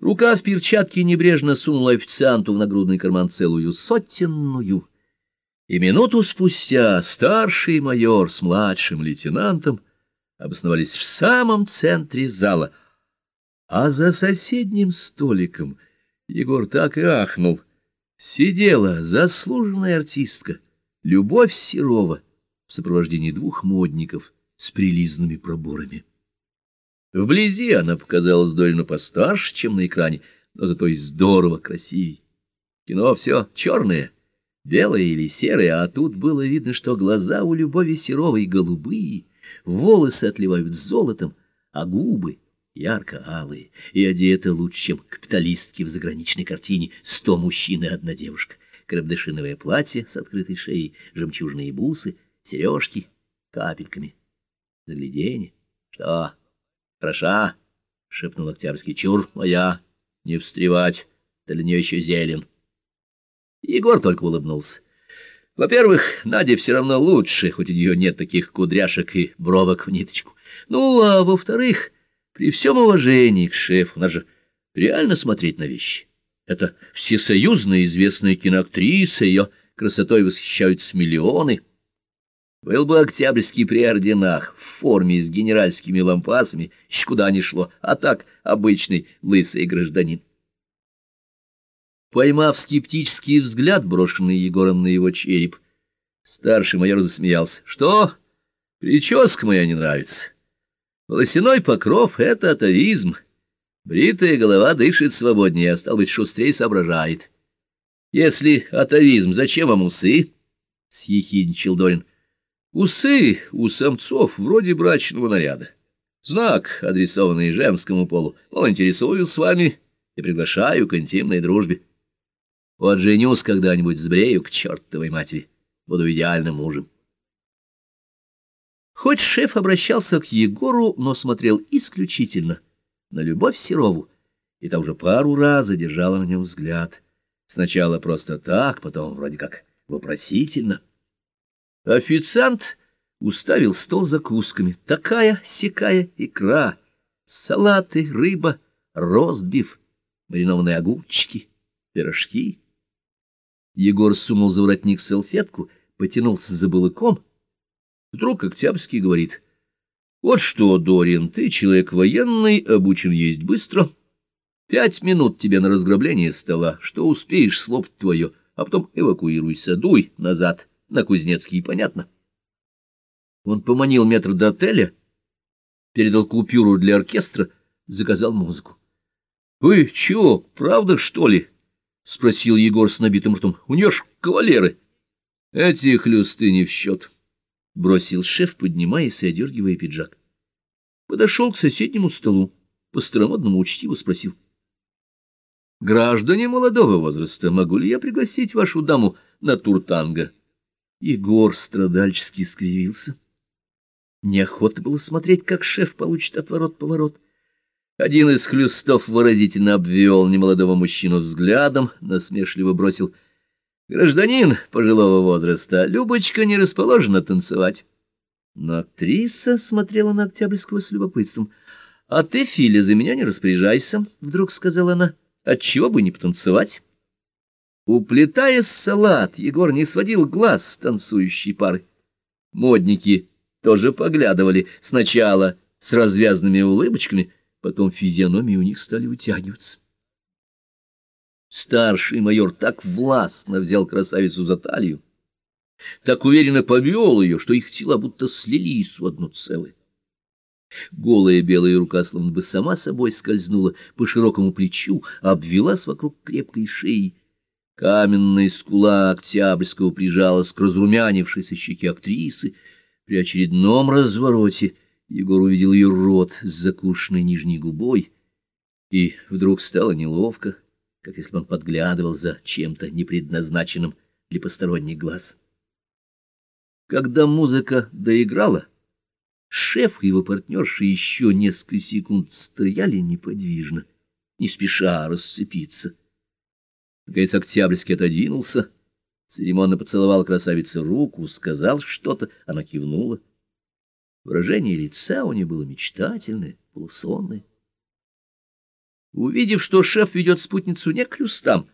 Рука в перчатке небрежно сунула официанту в нагрудный карман целую сотенную. И минуту спустя старший майор с младшим лейтенантом обосновались в самом центре зала, а за соседним столиком Егор так и ахнул. Сидела заслуженная артистка Любовь Серова в сопровождении двух модников с прилизанными проборами. Вблизи она показалась Дорину постарше, чем на экране, но зато и здорово красивей. Кино все черное, белое или серое, а тут было видно, что глаза у Любови Серовой голубые, волосы отливают золотом, а губы ярко-алые, и одета лучше, чем капиталистки в заграничной картине «Сто мужчин и одна девушка». Крабдышиновое платье с открытой шеей, жемчужные бусы, сережки капельками. Загляденье. Что? Хороша? — шепнул Октябрьский. — Чур моя, не встревать, для нее еще зелен. Егор только улыбнулся. Во-первых, Надя все равно лучше, хоть у нее нет таких кудряшек и бровок в ниточку. Ну, а во-вторых, при всем уважении к шефу, надо же реально смотреть на вещи. Это всесоюзная известная киноактриса, ее красотой восхищаются миллионы. Был бы Октябрьский при орденах, в форме с генеральскими лампасами, еще куда ни шло, а так обычный лысый гражданин. Поймав скептический взгляд, брошенный Егором на его череп, старший майор засмеялся. — Что? Прическа моя не нравится. Волосяной покров — это атовизм. Бритая голова дышит свободнее, а стал быть, шустрее соображает. — Если атовизм, зачем вам усы? — съехидничал Дорин. — Усы у самцов вроде брачного наряда. Знак, адресованный женскому полу. Мол, интересуюсь с вами и приглашаю к интимной дружбе. Вот женюсь когда-нибудь сбрею к чертовой матери. Буду идеальным мужем. Хоть шеф обращался к Егору, но смотрел исключительно на Любовь Серову, и та уже пару раз задержала на нем взгляд. Сначала просто так, потом вроде как вопросительно. Официант уставил стол закусками. Такая сякая икра, салаты, рыба, ростбиф, маринованные огурчики, пирожки. Егор сунул за воротник салфетку, потянулся за балыком. Вдруг Октябрьский говорит, «Вот что, Дорин, ты человек военный, обучен есть быстро. Пять минут тебе на разграбление стола, что успеешь, слопать твое, а потом эвакуируйся, дуй назад» на Кузнецкий, понятно. Он поманил метр до отеля, передал купюру для оркестра, заказал музыку. — Вы чего, правда, что ли? — спросил Егор с набитым ртом. — У нее ж кавалеры. — Эти хлюсты не в счет, — бросил шеф, поднимаясь и одергивая пиджак. Подошел к соседнему столу, по-старомодному учтиво спросил. — Граждане молодого возраста, могу ли я пригласить вашу даму на тур танго? Егор страдальчески скривился. Неохота было смотреть, как шеф получит отворот-поворот. Один из хлюстов выразительно обвел немолодого мужчину взглядом, насмешливо бросил. «Гражданин пожилого возраста, Любочка не расположена танцевать». Но актриса смотрела на Октябрьского с любопытством. «А ты, Филя, за меня не распоряжайся», — вдруг сказала она. «Отчего бы не потанцевать?» Уплетая салат, Егор не сводил глаз с танцующей пары. Модники тоже поглядывали сначала с развязанными улыбочками, потом физиономии у них стали вытягиваться. Старший майор так властно взял красавицу за талию, так уверенно повел ее, что их тела будто слились в одно целое. Голая белая рука словно бы сама собой скользнула по широкому плечу, обвелась вокруг крепкой шеи, Каменная скула Октябрьского прижалась к разрумянившейся щеке актрисы. При очередном развороте Егор увидел ее рот с закушенной нижней губой, и вдруг стало неловко, как если бы он подглядывал за чем-то непредназначенным для посторонних глаз. Когда музыка доиграла, шеф и его партнерши еще несколько секунд стояли неподвижно, не спеша расцепиться. Наконец Октябрьский отодвинулся, церемонно поцеловал красавице руку, сказал что-то, она кивнула. Выражение лица у нее было мечтательное, полусонное. Увидев, что шеф ведет спутницу не к люстам,